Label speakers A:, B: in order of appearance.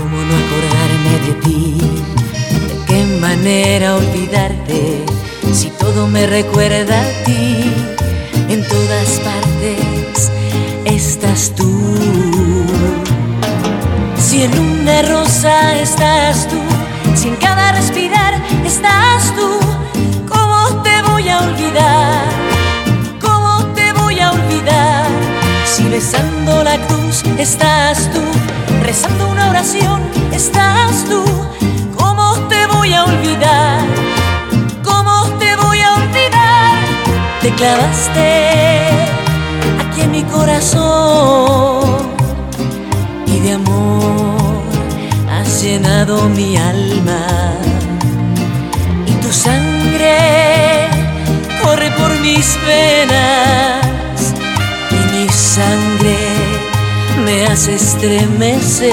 A: ¿Cómo no acordarme de ti? ¿De qué manera olvidarte? Si todo me recuerda a ti, en todas partes estás tú. Si en una rosa estás tú, si en cada respirar estás tú, ¿cómo te voy a olvidar? ¿Cómo te voy a olvidar? Si besando la cruz estás tú, rezando una oración estás tú, ¿cómo te voy a olvidar? ¿Cómo te voy a olvidar? Te clavaste aquí en mi corazón y de amor has llenado mi alma y tu sangre corre por mis venas me hace estremecer.